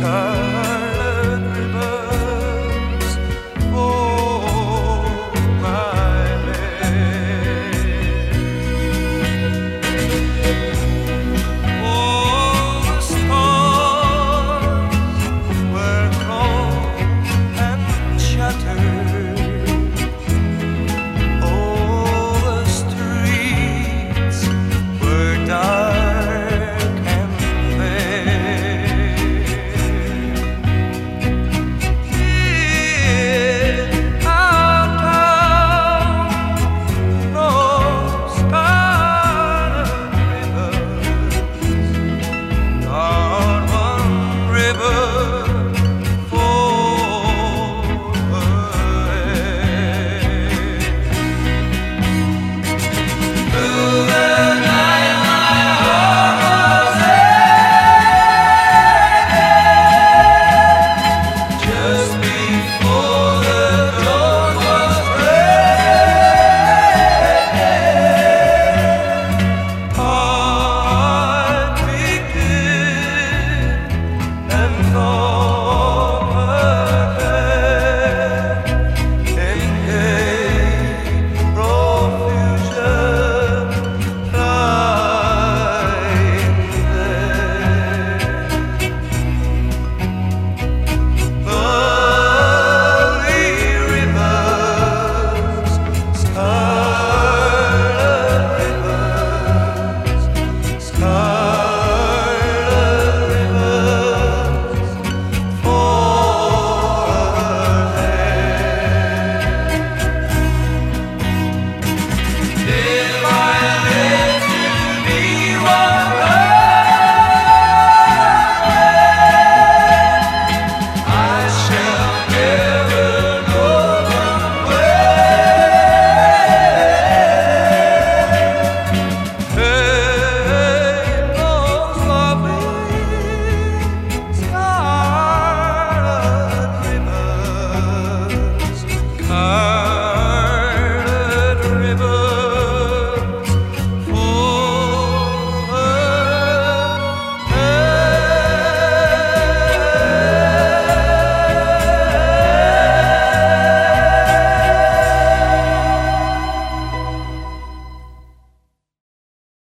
because